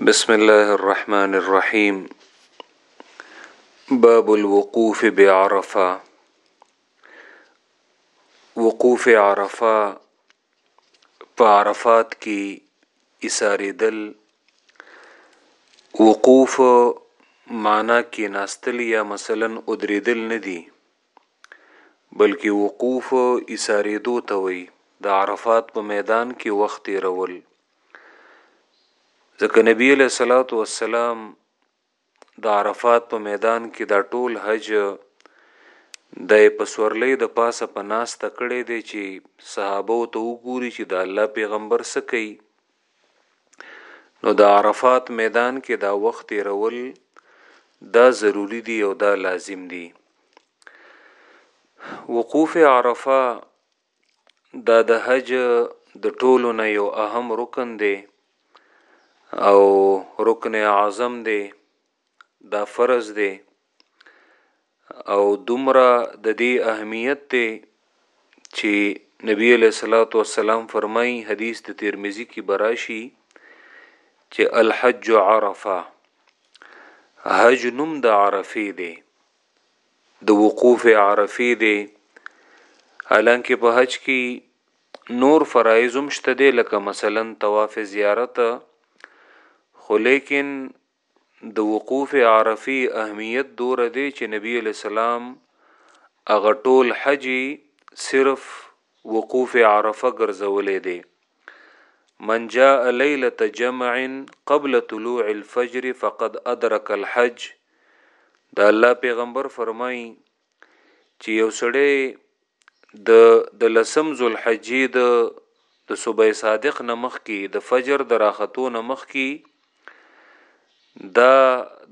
بسم الله الرحمن الرحيم باب الوقوف بعرفه وقوف عرفه په عرفات کې ایساریدل وقوف معنا کې ناستل یا مثلا ادریدل نه دي بلکې وقوف ایسارېدو ته وایي، د عرفات په میدان کې وخت تېرول، ځکه نبي علیه الصلوة والسلام د عرفات په میدان کې دا ټول حج د په سورلۍ د پاسه په ناسته کړی دی چې صحابه ته وګوري چې د الله پیغمبر څه کوي. نو د عرفات میدان کې دا وخت تیرول دا ضروری دی او دا لازم دی وقوف عرفه دا د حج د ټولو نه یو اهم رکن دی او رکن اعظم دی دا فرض دی او دومره د دې اهمیت دی چې نبی علیہ الصلوۃ والسلام فرمایي حدیث د ترمذی کې براشي چې الحج عرفه حج نوم د عرفه دی د وقوف عرفه دی حالانکه په حج کې نور فرایض هم شته دی لکه مثلا طواف زیارت خو لیکن د وقوف عرفی اهمیت دوره دی چه نبی علیه السلام هغه ټول حج یی صرف وقوف عرفه ګرځولی دی من جاء لیلة جمع قبل طلوع الفجر فقد ادرک الحج د الله پیغمبر فرمایی چې یو سړی د د لسم ذوالحجې د د صبح صادق نه مخکې د فجر د راختو نه مخکې دا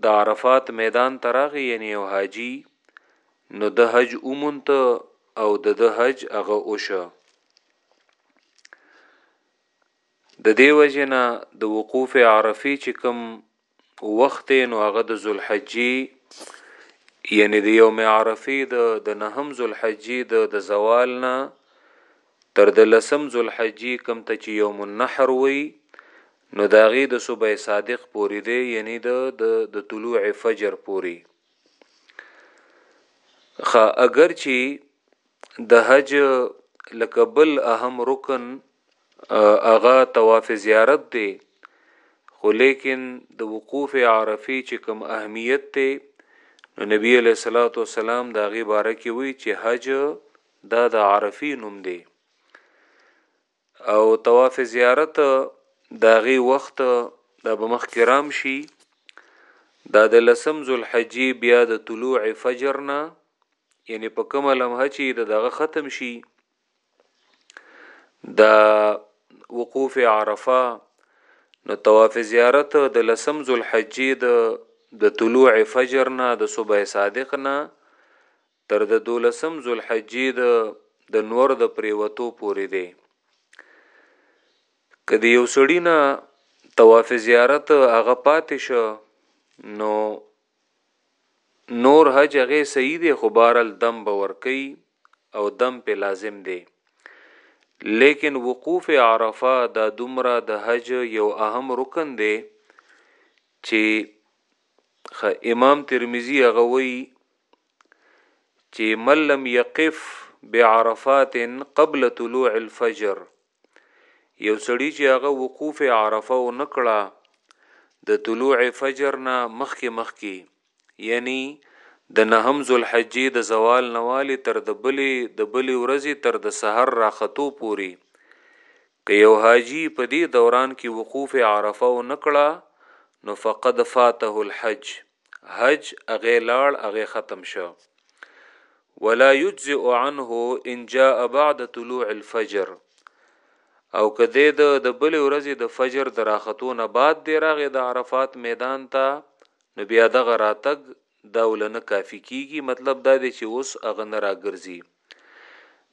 د عرفات میدان تراغي یعنی یو حاجی نو د حج اومنت او د د حج هغه اوشه د دیو جنا د وقوف عرفی چې کوم په وخت دی نو هغه د ذوالحجې یعنی د یوم عرفه د د نهم ذوالحجې د د زوال نه تر د لسم ذوالحجې کم ته چې یوم النحر وي نو داغه د صبح صادق پوری دی یعنی د د طلوع فجر پوری خا اگر چې د حج لکبل اهم رکن هغه طواف زیارت دی خو لیکن د وقوف عرفی چې کوم اهمیت دی نو نبی علیہ الصلوۃ والسلام دا غي بارکی وی چې حج دا د عرفی نوم دی او طواف زیارت دا غي وخت دا بمخ کرام شي دا د لسم ذوالحجې بیا د طلوع فجر نه یعنی په کومه لمحه چې دغه ختم شي دا وقوف عرفه نو طواف زیارت د لسم ذوالحجې د د طلوع فجر نه د صبح صادق نه تر د دولسم ذوالحجې د د نور د پریوتو پورې دی کدی یو سړی نه طواف زیارت هغه پاتې شو نو نور حج هغه صحیح دی خو بارل دم باور کوي او دم په لازم دی لیکن وقوف عرفه دا دومره د حج یو اهم رکن دی چې امام ترمذی هغه وی چې ملم یقف بعرفات قبل طلوع الفجر یو سړی چې هغه وقوف عرفه و نکړه د طلوع فجر نه مخکې مخکې یعنی د نهم ذوالحجې د زوال نوالی تر د بلې د بلې ورځې تر د سحر راختو پوري که یو حاجی په دې دوران کې وقوف عرفه و نکړه نو فقد فاته الحج حج هغه لاړ هغه ختم شو ولا يجزئ عنه ان جاء بعد طلوع الفجر او کده د د بل ورځې د فجر د راختو نه بعد دی راغې د عرفات میدان ته نو بیا دغه راتګ دا ولنه کافی کیږي مطلب دا دی چې اوس هغه نه راګرځي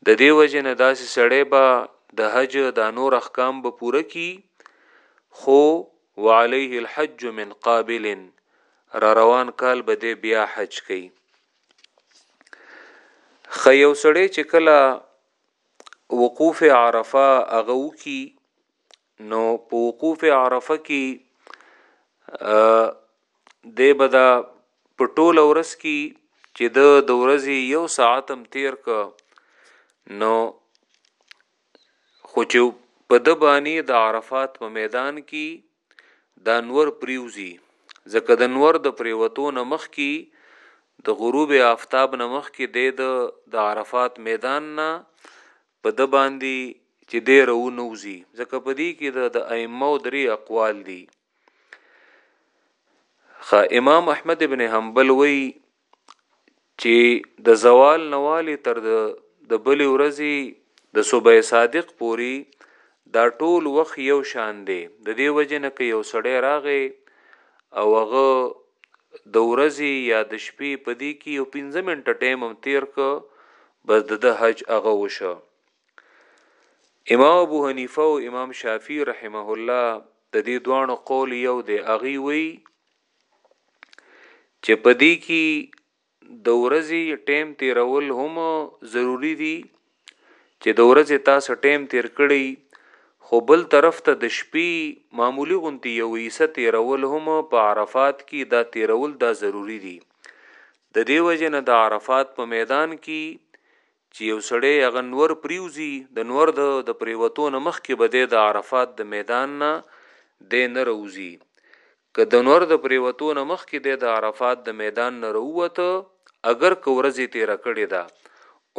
د دې وجه نه داسې سړی به د حج دا نور احکام به پوره کی خو وعليه الحج من قابل را روان کال به دی بیا حج کوي خ یو سړی چې کله وقوف عرفه هغه وکي نو په وقوف عرفه کې د بدا په ټول ورځ کې چې د د ورځې یو ساعت هم تیر ک نو خو چې په د باندې د عرفات په میدان کې د انور پریوزی ځکه د انور د پریوتو نمخ کې د غروب آفتاب نمخ کې د د عرفات میدان نه په ده باندي چي دی راونوځي ځکه په دي کي د ائمه دري اقوال دي خا امام احمد ابن حنبل وی چي د زوال نوالي تر د بل ورځي د صبح صادق پوری دا ټول وخت یو شان دی د دې وجه نه کې یو سړی راغې او هغه د ورځی یا د شپی په دی کی یو پنځه منټه ټایم هم تیر که بس د ده حج هغه وشه امام ابو حنیفه او امام شافعی رحمه الله د دې دوانو قول یو دی اغي وی چې پدې کې د ورځې ټیم تیرول هم ضروري دي چې د ورځې تاسو ټیم تیر کړئ خو بل طرف ته د شپې معمولي غونتې یو حصه تیرول هم په عرفات کې دا تیرول دا ضروري دي د دې وجه نه د عرفات په میدان کې چې یو سړی هغه نور پریوزي د نور د د پریوتو نه مخکې بده د عرفات د میدان نه د نه روزي که دنور د پرېوتو نه مخکې دی د عرفات د میدان نه راووته اګر که ورځ یې تېره کړې ده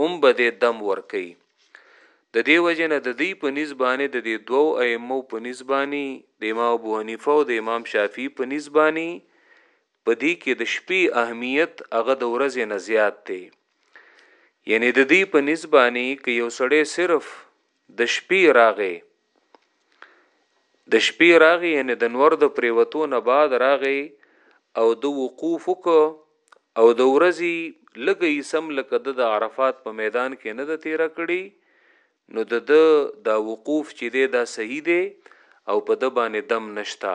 ام به دی دم ورکوي ددې وجې نه ددوی په نیز بانې ددې دوو ائمو په نیز بانې د امام ابو حنیفه او د امام شافعي په نیز بانې په دې کې د شپې اهمیت هغه د ورځې نه زیات دی یعنی ددوی په نیز بانې که یو سړی صرف د شپې راغې د شپې راغی یعنی د نور د پریوتو نه بعد راغی او د وقوف کو او د ورځې لګی سم لکه د عرفات په میدان کې نه د تیر کړي نو د د دا وقوف چې دی دا صحیح دی او په د باندې دم نشتا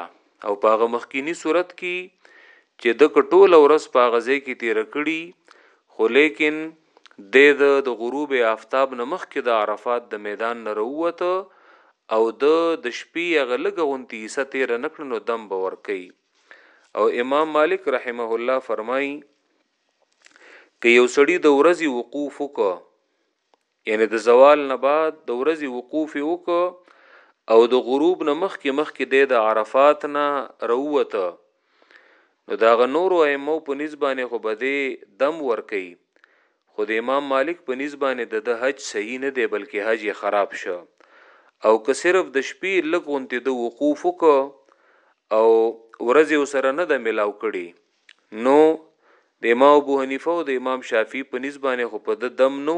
او په هغه مخکینی صورت کی چې د کټول ورځ په هغه ځای کې تیر کړي خو لیکن د د غروب آفتاب نمخ کې د عرفات د میدان نه روته او د د شپې هغه لګه غونتی حصہ تیر نکړ نو دم باور کوي او امام مالک رحمه الله فرمایي که یو سړی د ورځي وقوف وکړه یعنی د زوال نه بعد د ورځې وقوف وک او د غروب نه مخ کې مخ کې د عرفات نه روته نو دا غ نور ائمه په نسبانه خو بده دم ور کوي خو د امام مالک په نسبانه د د حج صحیح نه دی بلکې حج خراب شو او که صرف د شپې لګونته د وقوف وک او ورځې سره نه د ملاو کړي نو د امام ابو حنیفه او د امام شافعی په نس باندې خو په د دم نو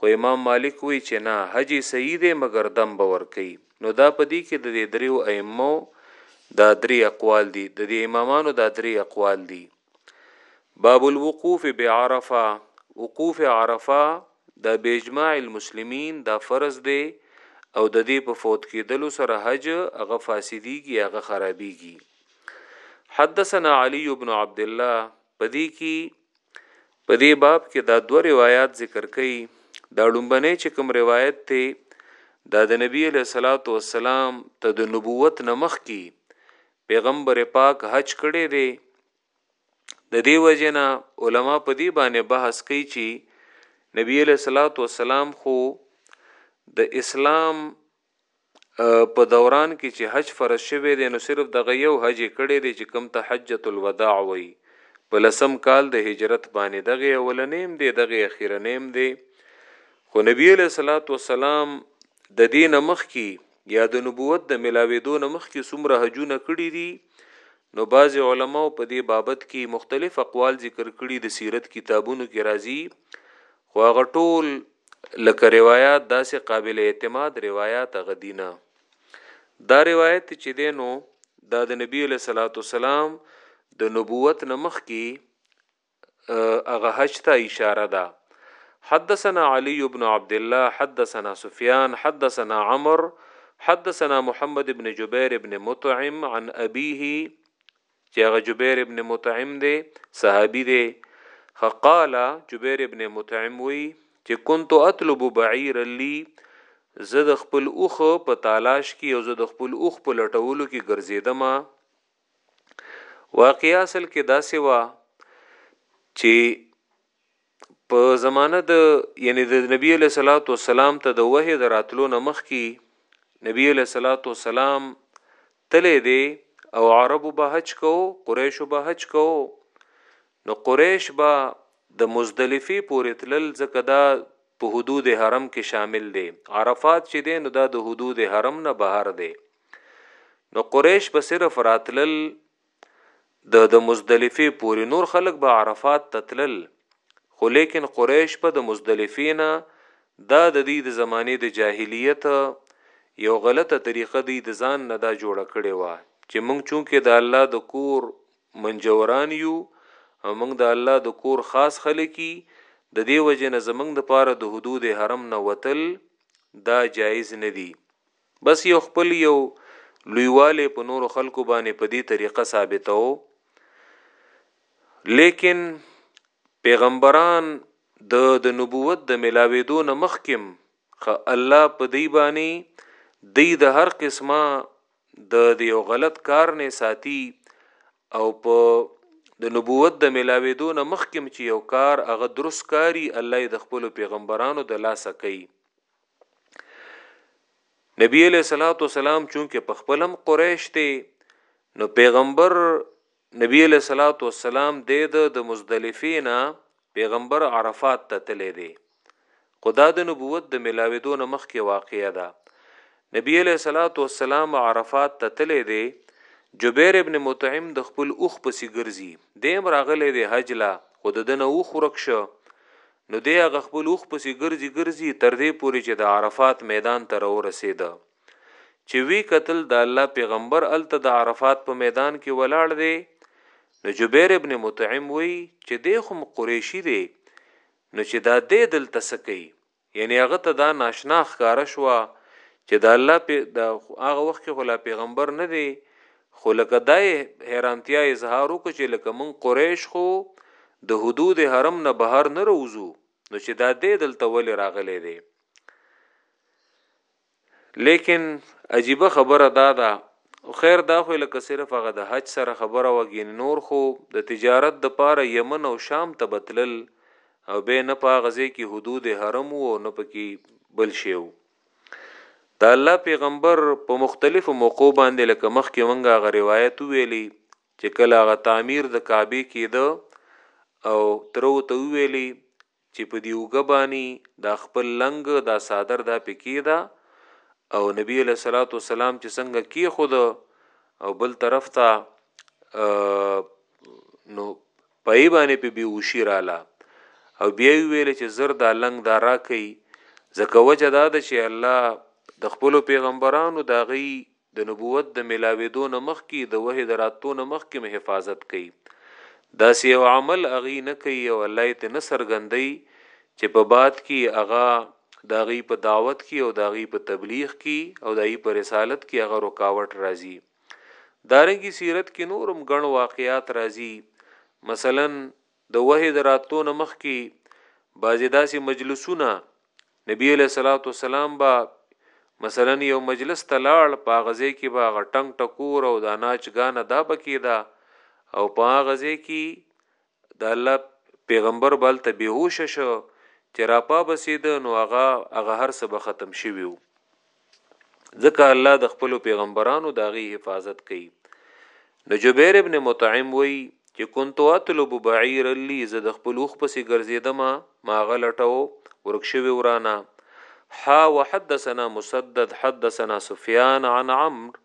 خو امام مالک وی چې نه حج صحیح دی مګر دم به ور کوي نو دا په دې کې د دې دریو ائمه دا درې اقوال دي د دې امامانو دا درې اقوال دي باب الوقوف بعرفه وقوف عرفه دا باجماع المسلمین دا فرض دی او د دې په فوت کېدلو سره حج هغه فاسدیږي هغه خرابيږي حدثنا علي بن عبد الله پدې کې پدې باب کې دا دوه روایت ذکر کړي دا لومبنه چې کوم روایت ته دا د نبی له صلوات و سلام ته د نبوت نمخ کی پیغمبر پاک حج کړي دی د دې وجنه علما په دې باندې بحث کوي چې نبی له صلوات و سلام خو د اسلام په دوران کې چې حج فرض شوی دی نو صرف دغه یو حج یې کړی دی چې کوم ته حجة الوداع وایي په لسم کال د هجرت باندې دغه اولنی هم دی دغه اخیرنی هم دی خو نبی علیه الصلاة والسلام د دې نه مخکې یا د نبوت د ملاوېدو نه مخکې څومره حجونه کړي دي نو بعض علماو په دې بابت کې مختلف اقوال ذکر کړي د سیرت کتابونو کې راځي خو هغه ټول لکه روایات داسې قابل اعتماد روایات غدینا دا روایت چې دینو دا د نبی له صلوات والسلام د نبوت نمخ کې هغه حج ته اشاره ده حدثنا علي بن عبد الله حدثنا سفيان حدثنا عمر حدثنا محمد بن جبير بن مطعم عن أبيه چې هغه جبیر ابن مطعم دی صحابي دی فقال جبیر ابن مطعم وی چې كنت اطلب بعیر لی زه د خپل اوخ په تالاش کې او زه د خپل اوخ په لټولو کې ګرځیدم واقعیا اصل کې داسې وا چې په زمانه د یعنی د نبی علیه الصلاۃ والسلام ته د وحی د راتلو نمخ کی نبی علیه الصلاۃ والسلام تله دی او عربو به حج کو قریشو به حج کو نو قریش به د مزدلفه پورې تلل ځکه دا په حدود حرم کې شامل دی عرفات چې دی نو دا د حدود حرم نه بهر دی نو قریش به صرف راتلل د د مزدلفې پورې نور خلک به عرفات ته تلل خو لیکن قریش به د مزدلفې نه دا د دی د زمانې د جاهلیت یو غلطه طریقه دی د ځان نه دا جوړه کړې وه چې مونږ چونکه د الله د کور منجوران یو او مونږ د الله د کور خاص خلک یی د دی وجې نه زمونږ لپاره د حدود حرم نه وتل دا جایز نه دی. بس یو خپل یو لویوالی په نورو خلکو باندې په دې طریقه ثابتو لیکن پیغمبران د د نبوت د ملاویدو نه مخکم خ الله په دی باندې دی د هر قسمه د دیو غلط کار نه ساتي او په د نبوت د ملاویدو نه مخکم چې یو کار هغه درست کاری الله د خپل پیغمبرانو د لاسه کوي نبی علیہ الصلوۃ والسلام چونکه په خپلم قریش ته نو پیغمبر نبی علیہ الصلوۃ والسلام د د مزدلفینا پیغمبر عرفات ته تللی دی خدا د نبوت د ملاویدو نه مخکې واقعیا ده نبی علیہ الصلوۃ والسلام عرفات ته تللی دی جبیر ابن مطعم د خپل اوخ پسې ګرځي دیم راغلی دی حج لا خود دنه اوخ ورکشه نو دی هغه خپل اوښ پسې ګرځي ګرځي تر دې پورې چې د عرفات میدان ته راورسېده. چې ویې کتل د الله پیغمبر هلته د عرفات په میدان کې ولاړ دی. نو جبیر بن مطعم وایي چې دی خو هم قریشي دی نو چې دا دی دلته څه کوي؟ یعنې هغه ته دا ناشنا ښکاره شوه چې د الله پې د هغه وخت کې خو لا پیغمبر نه دی خو لکه دا یې حیرانتیا اظهار وکړ چې لکه موږ قریش خو د حدود حرم نه بهر نه روزو نو چې دا دې دلته ولې راغلې دي لیکن عجیب خبره دا ده خیر دا خو لکه صرف هغه د حج سره خبره وګین نور خو د تجارت د پاره یمن او شام ته بتلل او به نه په غزه کې حدود حرم وو نه پکې بل شیو د الله پیغمبر په مختلفو موقعو باندې لکه مخکې مونږ هغه روایت ویلی چې کله هغه تعمیر د کعبې کېده او ترو ته ویلی چې په دی وګبانی دا خپل لنګ دا صادر دا پکې ده او نبی له صلوات و سلام چې څنګه کې خود او بل طرف ته نو پای باندې په بې هوشي راله او بیا یې ویل چې زر دا لنګ دا راکي ځکه وجه دا ده چې الله د خپلو پیغمبرانو د هغوی د نبوت د ملاوېدو نه مخکې د وحې د راتلو نه مخکې هم حفاظت کوي داسې یو عمل هغوی نه کوي او الله یې ته نه څرګندوي چې په بعد کې هغه د هغوی په دعوت کې او د هغوی په تبلیغ کې او د هغوی په رسالت کې هغه رکاوټ راځي دارنګه سیرت کې نور هم ګڼ واقعات راځي مثلا د وحی دراتلو نه مخکي بعضی داسې مجلسونه نبی علیہ الصلوۃ والسلام با مثلا یو مجلس تلاړ په غزه کې با غټنګ ټکور او د ناچ غانه دا بکیدا او په غزه کې د الله پېغمبر به هلته بې هوشه شو، چې راپابسېده نو هغه هغه هر څه به ختم شوي وو. ځکه الله د خپلو پېغمبرانو د هغې حفاظت کوي. نو جبیر ابن مطعم وایي چې کنتو اطلب بعیرا لي زه د خپل اوښ پسې ګرځېدم، ما هغه لټاوه، ورک شوی و رانه. حا وحدثنا مسدد حدثنا سفیان عن عمرو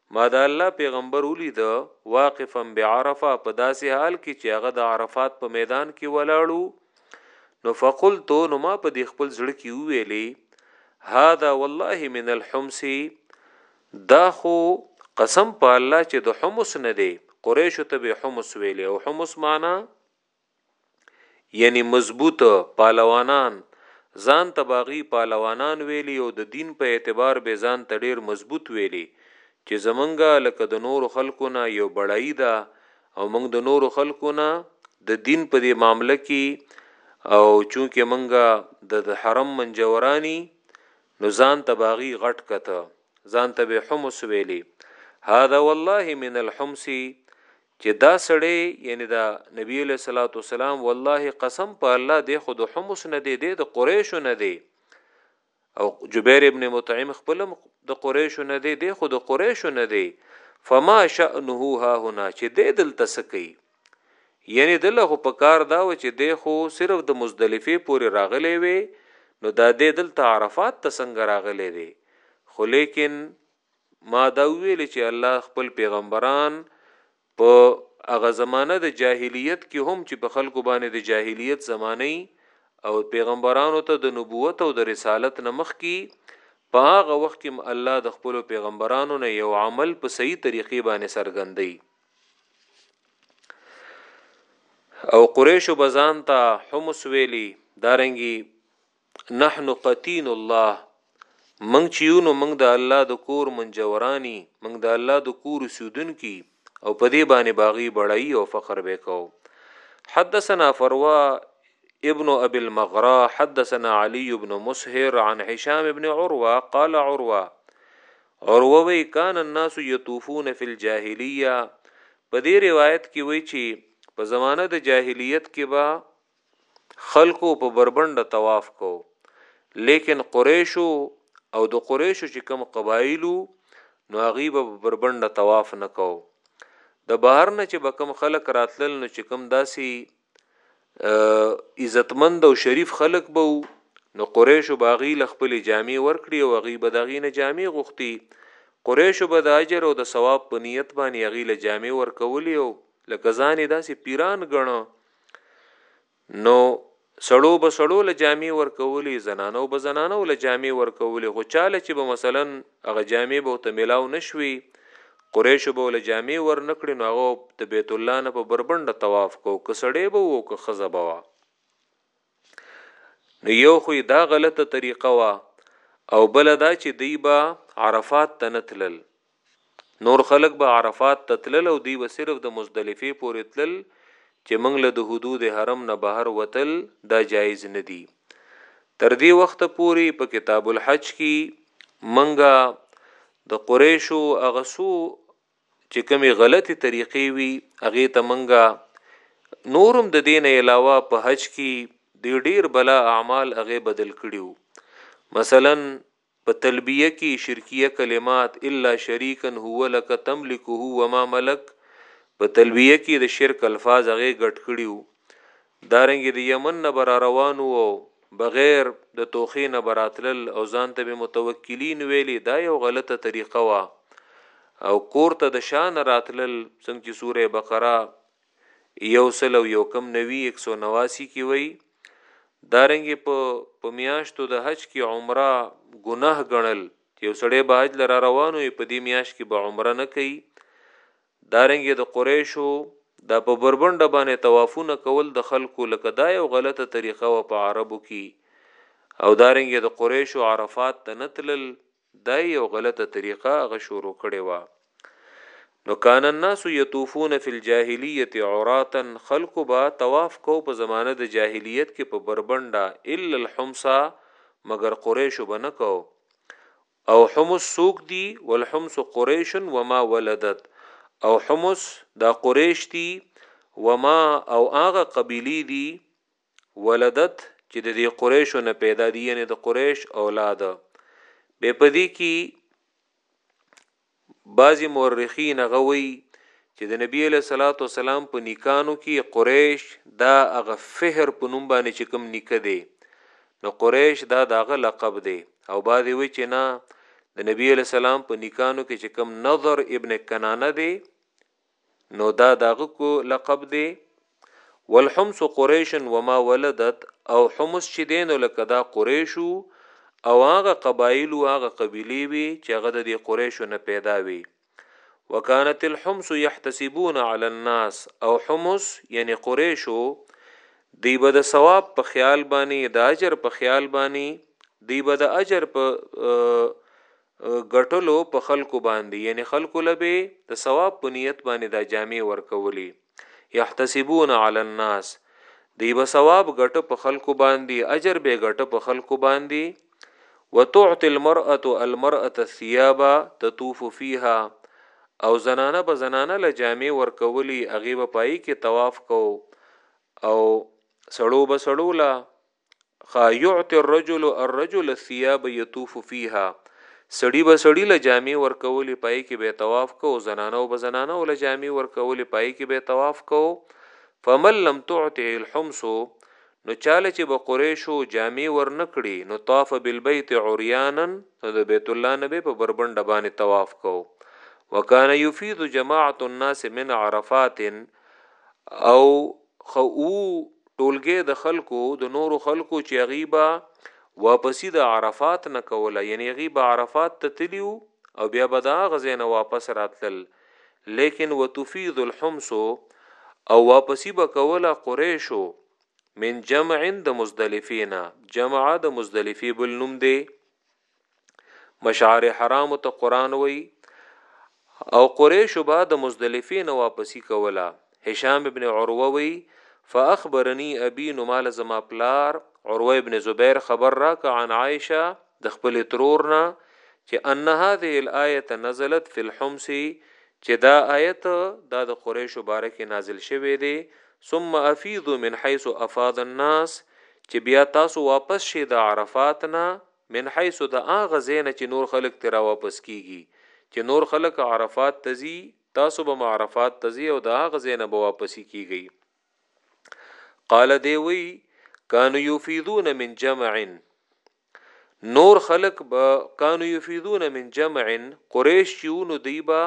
ما د الله پیغمبر ولید واقفا بعرفه په داسې حال کې چې هغه د عرفات په میدان کې ولاړو نو فقلت نو ما په دې خپل زړه کې وویلې هاذا والله من الحمص دا خو قسم په الله چې د حمص نه دی قریش ته به حمص ویلې او حمص معنا یعنی مضبوط پهلوانان، ځان ته به هغوی پهلوانان ویلی او د دین په اعتبار به ځان ته ډیر مضبوط ویلی چی زمونږ لکه د نورو خلکو نه یو بړایی ده او مونږ د نورو خلکو نه د دین په دی معامله کی او چونکی مونږ د د حرم منجوران یی نو ځان ته به هغوی غټ کته، ځان ته به حمص ویلی، هذا والله من الحمص چه دا سړی یعنی د نبی علیه الصلوة والسلام والله قسم په الله دی خو د حمص نه دی دی د قریشو نه دی او جبیر ابن مطعم خپلم د قریشو نه دی دی خو د قریشو نه دی فما شأنه ها هنا چې دی دلته سکی یعنی دله خو په کار دا و چې دی خو صرف د مزدلفه پورې راغلی وي نو دا دی دلته عرفات ته څنګه راغلی دی خو لیکن ما دا ویل چې الله خپل پیغمبران په هغه زمانه د جاهلیت کې هم چې په خلکو باندې د جاهلیت زمانه او پیغمبرانو ته د نبوت او د رسالت نمخ کې په هغه وخت کې الله د خپل پیغمبرانو نه یو عمل په صحیح طریقې باندې سرګندي او قریشو بزان ته حمس ویلی دارنګي نحن قتین الله منګ چې یو نو منګ د الله د کور منجورانی منګ د الله د کور سودونکي او په دې باندې باغی بړای او فخر وکاو حدثنا فروا ابن ابي المغرا حدثنا علي بن مسهر عن هشام بن عروه قال عروه عروه وی کان الناس يطوفون في الجاهليه په دې روایت کې وی چې په زمانه د جاهلیت کې با خلکو په بربنډه طواف کوو ليکن قريشو او د قريشو چې کم قبايلو نو هغه به بربنډه طواف نه کوو د بهر نه چې بکم خلک راتلل نو چې کم داسي عزتمند او شریف خلک به نو قریشو باغی ل خپل جامع ورکړي او غي بداغي نه جامع غوختي قریشو به د اجر او د ثواب په نیت باندې غي ل جامع ورکولي او لکه ځانې داسې پیران غنو نو سړو به سړو له جامې ورکولې زنانو به زنانو له جامې ورکولې خو چاله چې به مثلا هغه جامې به ته ملاو نشوي قریش به له جامې ور نکړي نو هغه د بیت الله نه په بربند طواف کو کسړې به وو که خزبوا نو یو خو دا غلطه طریقه وا او بل دا چې دی با عرفات ته نتلل نور خلق به عرفات ته تلل او دی به صرف د مزدلفه پورې تلل چې موږ له د حدود حرم نه بهر وتل دا جایز نه دی تر دې وخت پورې په کتاب الحج کې منګه د قریشو اغسو چې کومې غلطې طریقې وي هغه ته منګه نورم د دین علاوه په حج کې د ډیر بلا اعمال هغه بدل کړیو مثلا په تلبیه کې شرکیه کلمات الا شریکا هو لک تملکه و ما ملک په تلبیه کې د شرک الفاظ هغه ګټ کړیو دارنګه د یمن نه به راروان وو او بغیر د توخې نه به راتلل او ځان ته به متوکلین ویلې دا یو غلطه طریقه وه او کور ته د شا نه راتلل څنګه چې سوره بقره یو سل او یو کم نوی 189 کې وی دارنګه په په میاشتو د حج کې عمره ګناه ګڼل یو سړی به حج لره روانو په دې میاش کې به عمره نه کوي دارنګه د قريشو دا په بربنډه باندې طوافونه کول د خلکو لکه دا يو غلطه طريقه وه په عربو کي او دارنګه د قريشو عرفات ته نه تلل دا يې يو غلطه طريقه هغه شروع کړې وه نو کان الناس يطوفون في الجاهليه عراتا خلکو به طواف کو په زمانه د جاهليت کې په بربنډه الا الحمصه مګر قريشو به نه کو او حمص څوک دي والحمص قريش وما ولدت او حمص دا قريش دي وما او هغه قبيلي دي ولدت چې د دې قريشو نه پيدا دي یعنی د قريش اولاد به پدې کې بعضی مورخین هغه وایی چه د نبی علیه الصلاة والسلام په نیکانو کی قریش دا هغه فهر په نوم باندې چه کوم نیکه دی نو قریش دا داغه لقب دی او بعضی وی چه نه د نبی علیه السلام په نیکانو کی چه کوم نظر ابن کنانه دی نو دا داغه کو لقب دی والحمص قریش وما ولدت او حمص چې دینو لکه دا قریشو او هغه قبایل او هغه قبیلی وی چې هغه د قریشو نه پیدا وی وکانت الحمص يحتسبون على الناس او حمص یعنی قریشو دی به د ثواب په خیال باندې د اجر په خیال باندې دی به د اجر په ګټلو په خلکو باندې یعنې خلکو له به د ثواب په نیت باندې دا جامې ورکولې یحتسبون علی الناس دی به ثواب ګټه په خلکو باندې اجر به ګټه په خلکو باندې وتعطي المرأه المرأه الثياب تطوف فيها او زنانه به زنانه له جامې ورکولې هغه به پای کې طواف کو او سړو به سړو لا خا يعطي الرجل الرجل الثياب يطوف فيها سړی به سړی له جامې ورکولې پای کې به طواف کو زنانه او بزنانه ول جامې ورکولې پای کې به طواف کو فمن لم تعطه الحمص نو چاله چې به قریشو جامې ورنکړي نو طاف بالبيت عريانا نو د بیت الله نبی په بربند باندې طواف کو وکانه يفيد جماعت الناس من عرفات او خه او ټولګی د خلکو د نورو خلکو چې هغوی به واپسي د عرفات نه کوله یعنی هغوی به عرفات ته تلي وو او بیا به د هغه ځای نه واپس راتلل لیکن وتفیض الحمص او واپسي به کوله قریشو من جمع د مزدلفې نه جمع د مزدلفې بل نوم دی مشعر حرام ته قران وای او قریش به د مزدلفه نه واپسی کوله هشام ابن عروه وی فاخبرني ابي نو مال زما پلار عروه ابن زبير خبر را ک عن عائشه د خپل ترور نه چې ان هذه الايه نزلت في الحمص چې دا آیت دا د قریش مبارک نازل شوه دی ثم افیضو من حیث افاض الناس چې بیا تاسو واپس شي د عرفات نه من حیث د هغه ځای نه چې نور خلک ترې راواپس کیږي چې نور خلک عرفات ته ځي تاسو به هم عرفات ته ځئ او د هغه ځای نه به واپسي کیږئ قال دی وی کانو یفیدون من جمع نور خلق به کانو یفیدون من جمع قریش چیونو دیبا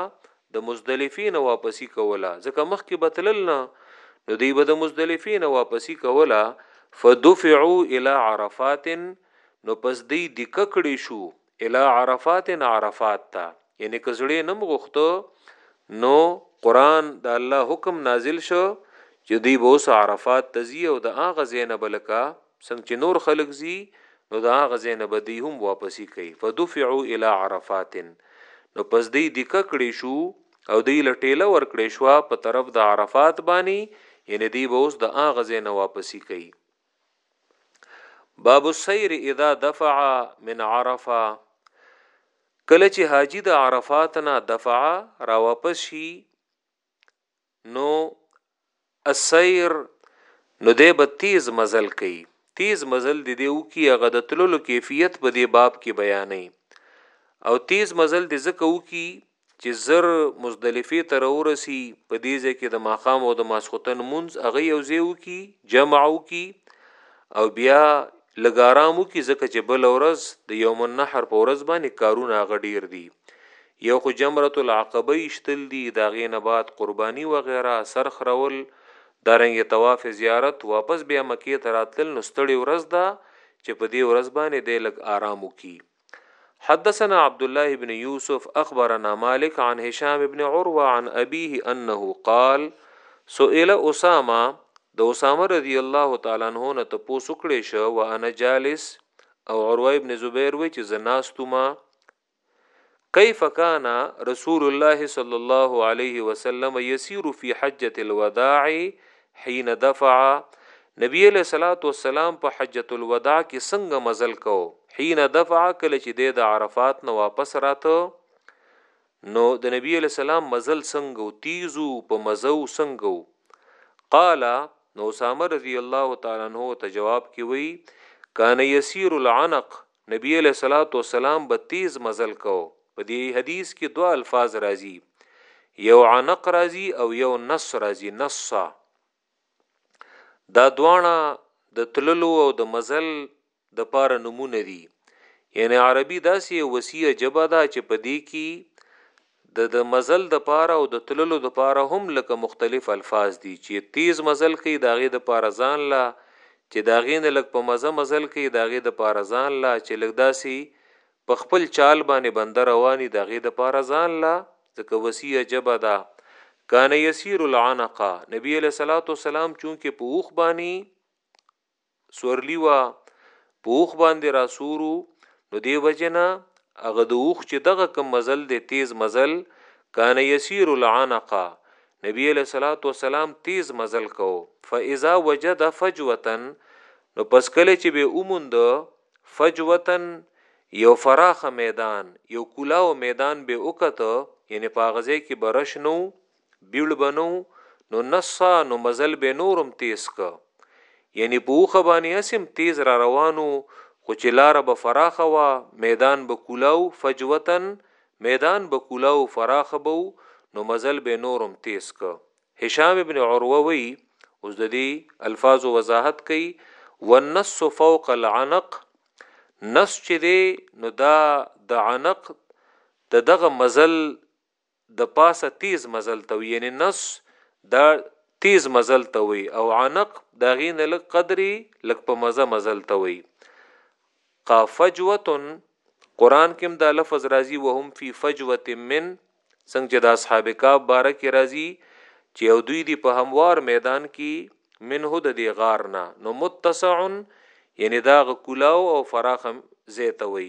د مزدلفین واپسی کولا ځکه مخ کې بتلل نه نو دیبا د مزدلفین واپسی کولا فدفعو الی عرفات نو پس دی دککړی شو الی عرفات عرفات تا یعنی که زړه نم غوښتو نو قران د الله حکم نازل شو چې دی به اوس عرفات تزي او د اغه زینب لکا څنګه چې نور خلق زی نو د اغه زینب دی هم واپسی کوي فدفعوا الى عرفات نو پس دی د ککړې شو او دی لټېله ورکړې شو په طرف د عرفات باندې یعنی دی به اوس د اغه زینب واپسی کوي باب السير اذا دفع من عرفه کله چې حاجی د عرفات نه دفع را واپس شي نو السير نو دی به تیز مزل کوي تیز مزل د دیو کی هغه د تللو کیفیت په دی باب کې بیانې او تیز مزل د زکو کی چې زر مزدلفې ته راورسي په دې ځای کې د ماښام او د ماسخوتن مونځ هغه یو ځای وکي جمع وکي او بیا لګارام وکي ځکه چې بل ورځ د یوم النحر په ورځ باندې کارونه هغه ډیر دي یو خو جمرت العقبه اشتل دي دا غې نه بعد قرباني و غیره سر خرول دارنګ طواف زیارت واپس بیا مکه ته راتل نو ستړي ورځ ده چې په دې ورځ باندې د لګ آرام وکي حدثنا عبد الله بن يوسف اخبرنا مالك عن هشام بن عروه عن ابيه انه قال سئل اسامه د اسامه رضی الله تعالی عنہ نه تاسو کړي شو و انا جالس او عروه ابن زبیر وی چې زناستما کیف کان رسول الله صلی الله علیه وسلم یسیر فی حجۃ الوداع حين دفع نبی علیہ الصلوۃ والسلام په حجۃ الوداع کې څنګه مزل کو حين دفع کله چې د عرفات نه واپس راته نو د نبی علیہ السلام مزل څنګه تیزو په مزو څنګه قال نو سامر رضی الله تعالی عنہ ته جواب کې وی کان یسیر العنق نبی علیه الصلوة والسلام به تیز مزل کو په دې حدیث کې دوه الفاظ راځي یو عنق راځي او یو نص راځي نصا دا دواړه د تللو او د مزل د پاره نمونه دي یعنی عربي داسې وسیه جبه ده چې په دې کې د د مزل د پاره او د تللو د پاره هم لکه مختلف الفاظ دي چي تيز مزل کوي د هغې د پاره ځان لا چي د هغې نه لږ په مزه مزل کوي د هغې د پاره ځان لا چي لږ داسي په خپل چال باندي بنده روان وي د هغې د پاره ځان لا ځکه وسيع ژبه ده کان يسير العنقه نبي عليه الصلاة والسلام چونکه په اوښ باندي سورلی وا په اوښ باندې را سور وو نو دې وجې نه هغه د اوښ چې دغه کوم مزل دی تیز مزل کان یسیر العنقه نبی علیه الصلاۃ والسلام تیز مزل کو فاذا وجد فجوه نو پس کله چې به اوموند فجوه یو فراخ میدان یو کولاو میدان به وکته یعنی په غزه کې برش نو بیړ به نو نو نسا نو مزل به نورم تیز که یعنی په اوخه باندې اسیم تیز را روانو خو چې لار به فراخه وا میدان به کولاو فجوتن میدان به کولاو فراخه بو نو مزل به نورم تیز که هشام ابن عروه وی اوس د دې الفاظ وضاحت کوي والنص فوق العنق نص چې دی نو دا د عنق د دغه مزل د پاسه تیز مزل ته وایي یعنی نص دا تیز مزل ته وایي او عنق د هغې نه لږ قدرې لږ په مزه مزل ته وایي قا فجوه قرآن کې هم دا لفظ راځي وهم فی فجوه من څنګه چې د اصحاب کعب باره کې راځي چې او دوی دی په هموار میدان کې منه د دی غار نه نو متسع یعنی دا غ کولاو او فراخ زیتوي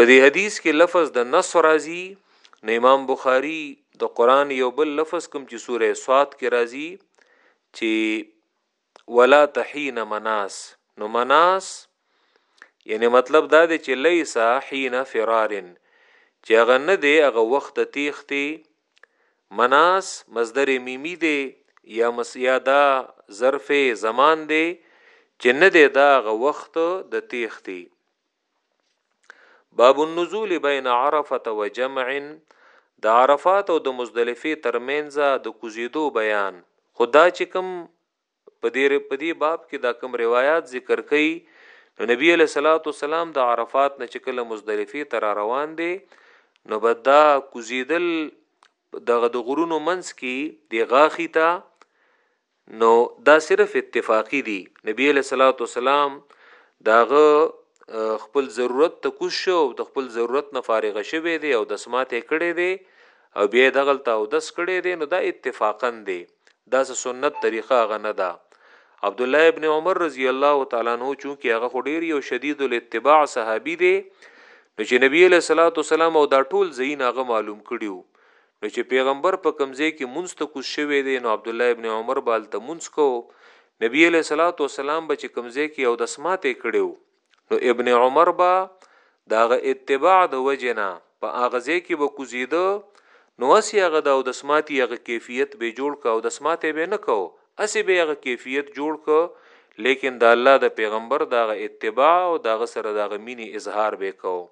په دې حدیث کې لفظ د نص راځي نو امام بخاری د قران یو بل لفظ کوم چې سوره سواد کې راځي چې ولا تحین مناس نو مناس یعنی مطلب دا دی چې لیسا حین فرارن چې هغه نه دی هغه وخت تیختی مناس مصدر میمی دی یا مسیا دا ظرف زمان دی چې نه دی دا هغه وخت د تیختی باب النزول بین عرفه و جمع د عرفات او د مزدلفه ترمنځ د کوزیدو بیان خدا چې کوم په دې په دې باب کې دا کوم روایت ذکر کړي نو نبی علیہ الصلوۃ والسلام د عرفات نه چکل مزدلفه تر روان دي نو بدا کوزیدل دغه د غرونو منس کې دی غاخی ته نو دا صرف اتفاقی دی نبی علیہ الصلوۃ والسلام داغه خپل ضرورت ته کوش شو د خپل ضرورت نه فارغ شوی دی او د سماته کړي دی او بیا دغل ته او دس کړي دی نو دا اتفاقا دی دا سنت طریقه غنه ده عبد الله ابن عمر رضی الله تعالی عنہ چونکی هغه خډیر یو شدید الاتباع صحابي دی نو چې نبی له صلوات والسلام او دا ټول زین هغه معلوم کړیو نو چې پېغمبر په کوم ځای کې مونځ ته کوز شوی دی نو عبدالله ابن عمر به هلته مونځ کوو، نبي عليه الصلاة والسلام به چې کوم ځای کې اودس ماتی کړی وو نو ابن عمر به د هغه اتباع د وجې نه په هغه ځای کې به کوزېده نو هسې هغه د اودس ماتي هغه کیفیت به جوړ که اودس ماتی به نه کوو هسې به هغه کیفیت جوړ که لیکن د الله د پېغمبر د هغه اتباع او د هغه سره د هغه مینې اظهار به کوو.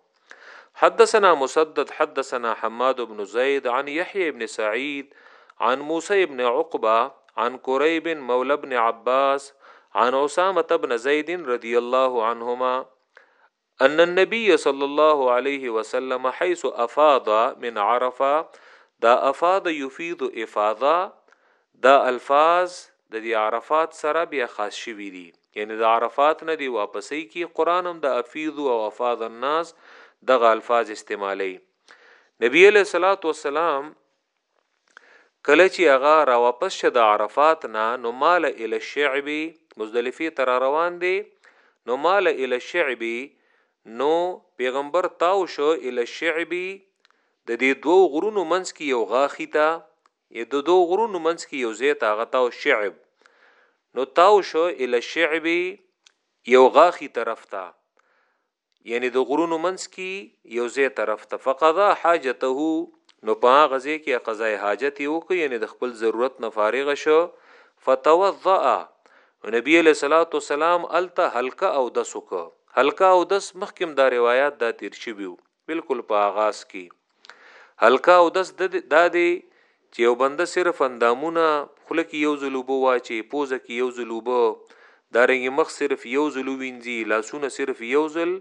حدثنا مسدد حدثنا حماد بن زید عن یحیی بن سعید عن موسی بن عقبه عن قریب مولى بن عباس عن اسامه بن زید رضی الله عنهما ان النبي صلى الله عليه وسلم حيث افاض من عرفه دا افاض يفيد افاضه دا الفاظ د دې عرفات سره بیا خاص شوي دي یعنی د عرفات نه دې واپسۍ کی قرآن هم د افیضو او افاض الناس دغه الفاظ استعمالوي نبی علیه الصلاة والسلام کله چې هغه را واپس شه د عرفات نه نو مال ال الشعب مزدلفه تر روان دی نو مال ال الشعب نو پیغمبر تاو شو ال الشعب د دې دوو غرونو منځ کې یو غاخی ته یې د دوو غرونو منځ کې یو ځای ته هغه تاو شعب نو تاو شو الی الشعب یو غاخي طرف ته یعنی د غرونو منځ کې یو ځای طرف ته فقضا حاجته نو په هغه ځای کې قضای حاجت یې وکړ یعنی د خپل ضرورت نه فارغ شو فتوضا نبی علیہ الصلوۃ والسلام الته حلقه او دسوک حلقه او دس مخکم دا روایت دا تیر شویو بالکل په آغاز کی حلقه او دس دادی چې یو بنده صرف اندامونه خله کې یو ځلوبه واچي پوزه کې یو ځلوبه دارنګ مخ صرف یو ځلو وینځي لاسونه صرف یو ځل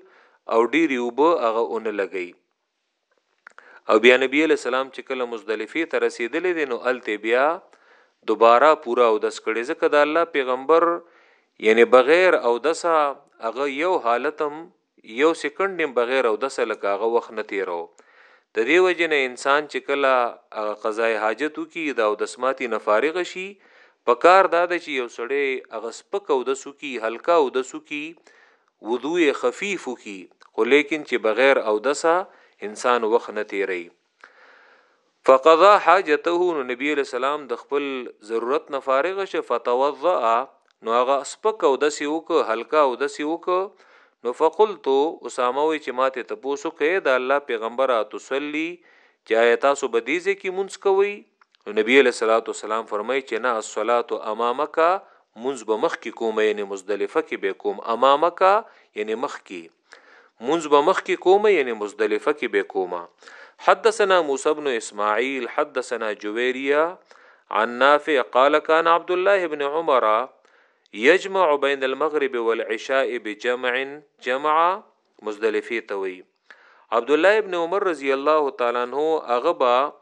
او ډیر یوبه هغه اون لګي او بیا نبی علیہ السلام چې کله مزدلفه ته رسیدلې دي نو الته بیا دوباره پورا او دس کړي ځکه د الله پیغمبر یعنی بغیر او دسه هغه یو حالتم یو سیکنډ هم بغیر اودسه لکه هغه وخت نه تیروه ددې وجې نه انسان چې کله هغه قضاء حاجت وکړي د اودس ماتي نه فارغ شي پکار دا ده چې یو سړی هغه سپک اودس وکړي هلکه اودس وکړي وضوء یې خفیف وکړي خو لیکن چې بغیر اودسه انسان وخت نه تیروي. فقضا حاجته نو نبی علیہ السلام د خپل ضرورت نه فارغ شه فتوضا نو هغه سپک او دسی وک هلکا او دسی وک نو فقلت اسامه وی چې ماته ته پوسو کې د الله پیغمبر اتصلي چا تاسو بدیزه کې مونږ کوي نو نبی علیہ الصلوۃ والسلام فرمایي چې نه الصلات امامک مونږ به مخ کې کوم یعنی مزدلفه کې به کوم امامک یعنی مخ کې مونځ به مخکې کومه یعنی مزدلفه کې به کومه حدثنا موسی بن اسماعیل حدثنا جویریه عن نافع قال كان عبد الله بن عمر يجمع بين المغرب والعشاء بجمع جمع مزدلفه توي عبد الله ابن عمر رضی الله تعالی عنہ هغه با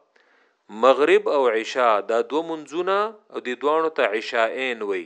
مغرب او عشاء دا دو منځونه او د دوانو ته عشاءین وای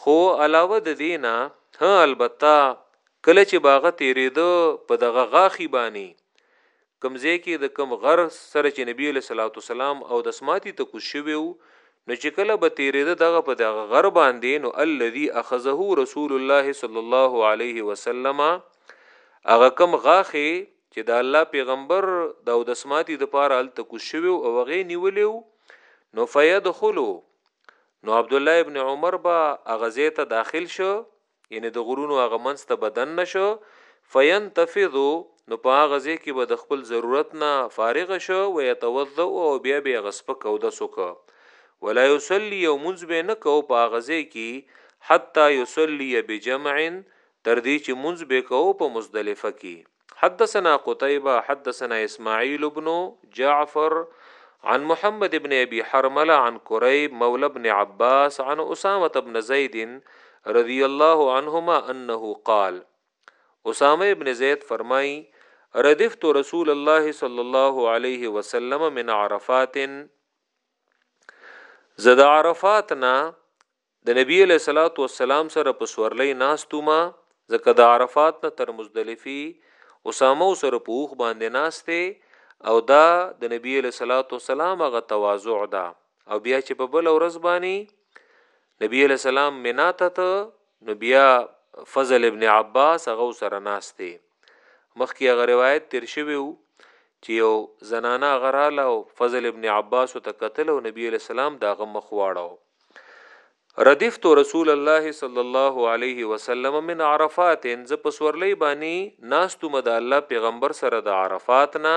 خو علاوه د دې نه هه البته کله چې به هغه تېرېده په دغه غاښي باني کوم ځای کې د کوم غر سره چې نبی علیه الصلاة والسلام او دسماتي ته کوز شوی وو نو چې کله به تېرېده دغه په دغه غر باندې نو الذي اخذه رسول الله صلی الله علیه وسلم هغه کوم غاښې چې د الله پیغمبر د او دسماتي د پاره هلته کوز شوی او هغه نیولیو نو فیدخلو نو عبدالله ابن عمر به هغه ځای ته داخل شو یعنی د غرونو هغه منځ ته بدن نشو فینتفض نو په هغه ځای کې به د خپل ضرورت نه فارغ شو و یتوضا او بیا به غسپ کو د سوک ولا یصلی او منځ به نه کو په هغه ځای کې حتا یصلی بجمع تر دې چې منځ به کو په مزدلفه کې حدثنا قتيبه حدثنا اسماعيل بن جعفر عن محمد ابن ابي حرمله عن قريب مولى ابن عباس عن اسامه ابن زيد رضي الله عنهما انه قال اسامه ابن زید فرمای ردفت رسول الله صلى الله عليه وسلم من عرفات زد عرفاتنا د نبی علیه الصلوة والسلام سره په سورلۍ ناست وم، ځکه د عرفات نه تر مزدلفې اسامه ورسره په اوښ باندې ناست دی او دا د نبی علیه الصلوة والسلام هغه تواضع ده او بیا چې په بله ورځ باندې نبی علیه السلام منا ته ته نو بیا فضل ابن عباس هغه ورسره ناست دی مخکې هغه روایت تیر شوی وو چې یو زنانه غراله او فضل ابن عباس ته قتل او نبی علیه السلام داغه مخ واړو ردفت رسول الله صلی الله علیه وسلم من عرفات ز پسورلی بانی ناستم د الله پیغمبر سره د عرفات نه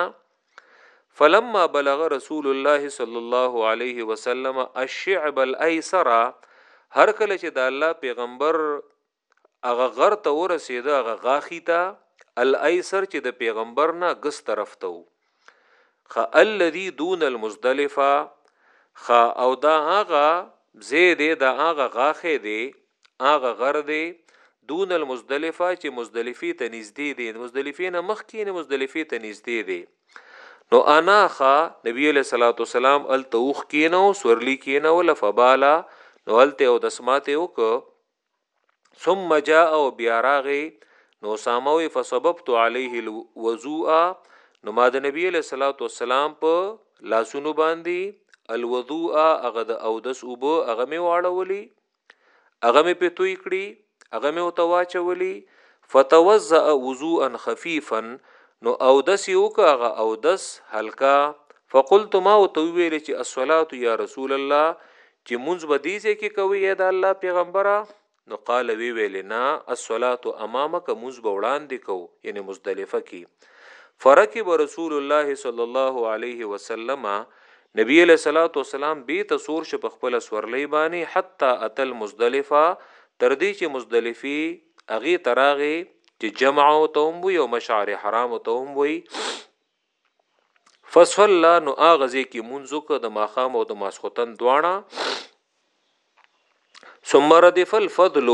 فلما بلغ رسول الله صلی الله علیه وسلم الشعب الايسر هر کله چې د الله پیغمبر هغه غر ته ورسیده هغه غاخی ته الایسر چې د پیغمبر نه ګس طرف ته وو خ الذي دون المزدلفه خ او دا هغه زید دا هغه غاخه دی هغه غر دی دون المزدلفه چې مزدلفه ته نږدې دی مزدلفه نه مخ کې نه مزدلفه ته نږدې دی نو انا خا نبی علیہ الصلوۃ والسلام ال توخ کینو سورلی کینو لفبالا نو الته او دسماته وک ثم جاء او بیا راغی نو سامو فسببت عليه الوضوء نو ما د نبی له صلوات و سلام په لاسونو باندې الوضوء هغه د اودس وب هغه می واړولی هغه می په توی کړی هغه می او تواچولی فتوزع وضوءا خفيفا نو او دس یو کاغه او دس حلقا فقلت ما او تو ویل چې الصلاه یا رسول الله چې مونځ به دې ځای کې کوي اې د الله پیغمبره نو قال وی ویل نه الصلاه امامک مونځ به وړاندې کو یعنی مزدلفه کې فرکب رسول الله صلی الله علیه وسلم نبی علیہ الصلوۃ والسلام به تصور ش په خپل سورلې باندې حتا اتل مزدلفه تر دې چې مزدلفي اغه تراغه چې جمع او توم وي او مشعر حرام او توم وي فصلا نو هغه ځای کې مونږ وکړه د ماخام او د ماسختن دواړه ثم ردف الفضل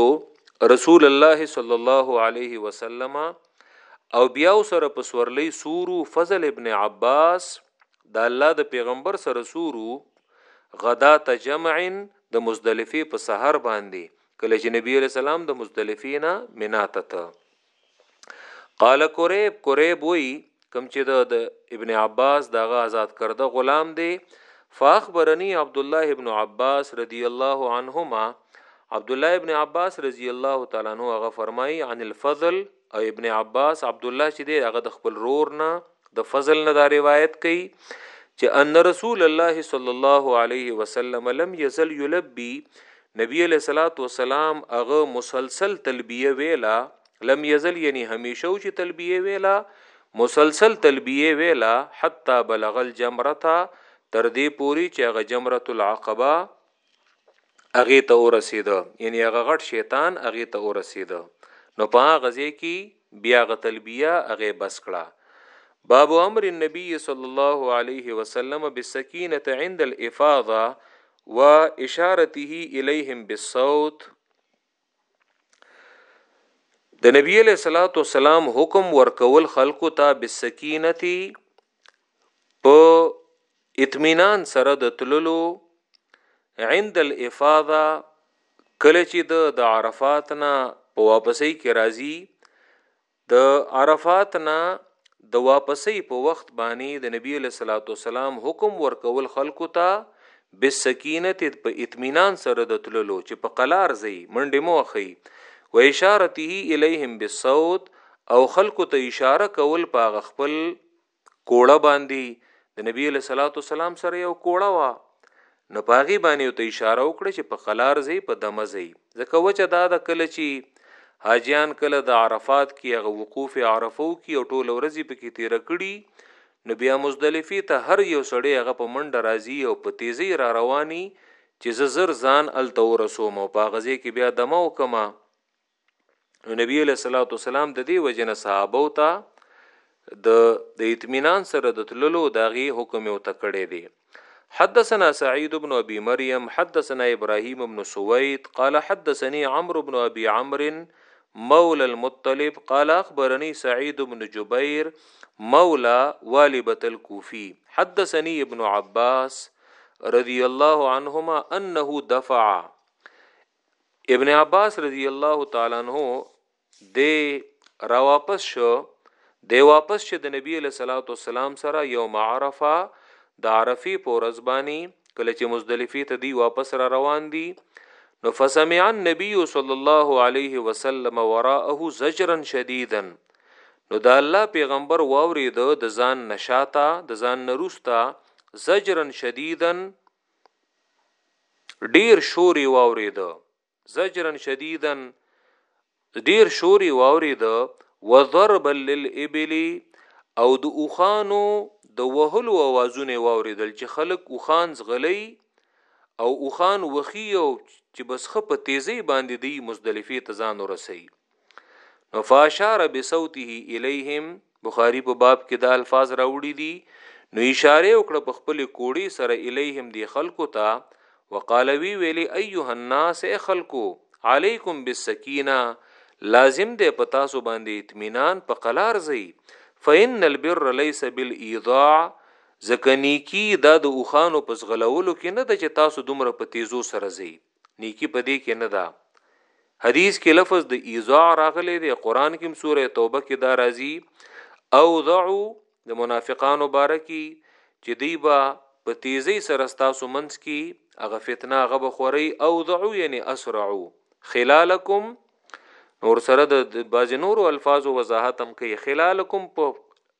رسول الله صلی الله علیه وسلم او بیا سره په سورلې سورو فضل ابن عباس د الله د پیغمبر سره سورو غدا ته جمع د مزدلفه په سحر باندې کله چې نبی علیہ السلام د مزدلفه نه مناته ته قال قریب قریب وی کم چې د ابن عباس دغه آزاد کرده غلام دی فاخبرني عبد الله ابن عباس رضی الله عنهما عبد الله ابن عباس رضی الله تعالی عنہ هغه فرمایي عن الفضل او ابن عباس عبد الله چې دی هغه د خپل رور نه د فضل نه دا روایت کوي چې ان رسول الله صلی الله علیه وسلم لم یزل یلبی نبی علیه الصلاة والسلام هغه مسلسل تلبیه ویلا لم یزل یعنی همیشه او چې تلبیه ویلا مسلسل تلبیه ویلا حتا بلغ الجمرتا تر دې پوری چې هغه جمرۃ العقبه هغه ته ورسیده یعنی هغه غټ شیطان هغه ته ورسیده نو په غزه کې بیا غ تلبیه هغه بس کړه باب امر النبي صلی الله علیه وسلم بالسکینه عند الافاضه و اشارته الیهم بالصوت د نبی علیہ الصلات والسلام حکم ورکول خلقو ته بالسکینه په اطمینان سره د تللو عند الافاضه کله چې د عرفات نه په واپسې کې راځي د عرفات نه د واپسۍ په وخت باندې د نبی علیه الصلاة والسلام حکم ورکول خلکو ته بالسکینة په اطمینان سره د تللو چې په قلار ځئ منډې مه وهئ و اشارته الیهم بالصوت او خلکو ته اشاره کول په هغه خپل کوړه باندې د نبی له صلوات والسلام سره یو کوړه وا نو پاغي باندې ته اشاره وکړه چې په قلار زی په دمه زی ځکه وجه دا د کله چې حاجیان کله د عرفات کې هغه وقوف عرفو کې او ټول ورځې په کې تیر کړي نو بیا مزدلفه ته هر یو سړی هغه په منډه راځي او په تیزی را رواني چې زر ځان ال تورسوم او په غزه کې بیا دمه وکما نو نبی علیہ الصلوۃ والسلام د دې وجنه صحابه او ته د د اطمینان سره د تللو داغي حکم او تکړه دی حدثنا سعيد بن ابي مريم حدثنا ابراهيم بن سويد قال حدثني عمرو بن ابي عمرو مولى المطلب قال اخبرني سعيد بن جبير مولى والبة الكوفي حدثني ابن عباس رضي الله عنهما انه دفع ابن عباس رضی الله تعالی عنہ د را واپس شو د واپس چې د نبی له صلوات والسلام سره یوم عرفه د عرفی په ورځ باندې کله چې مزدلفه ته دی واپس را روان دي نو فسمع النبي صلی الله علیه وسلم وراءه زجرا شدیدا نو د الله پیغمبر واورید د ځان نشاتا د ځان نروستا زجرا شدیدا ډېر شور یې واورېده، زجرا شدیدا، ډېر شور یې واورېده، وضربا للابل او د اوښانو د وهلو اوازونه یې واورېدل چې خلک اوښان ځغلي او اوښان وخي او چې بس ښه په تېزۍ باندې دی مزدلفې ته ځان ورسوي. نو فاشار بصوته الیهم بخاری په باب کې دا الفاظ راوړي دي نو اشاره وکړه په خپل کوړی سره الیهم دی خلکو ته وقالوی ویلی ایها الناس خلکو علیکم بالسکینه لازم دی په تاسو باندې اطمینان په قلار زی فإن البر ليس بالإيضاع ځکه نیکی دا د اوخانو پس غلولو کې نه د چې تاسو دومره په تیزو سره زی نیکی په دې کې نه ده حدیث کې لفظ د ایزا راغلی دی قران کې سوره توبه کې دا راځي او ضعو د منافقانو بارکی چې دی با په تیزی سره تاسو منځ کې هغه فتنه هغه بخوري او ضعو یعنی اسرعو خلالکم نور سره د باز نور الفاظ وضاحت هم کوي خلالکم په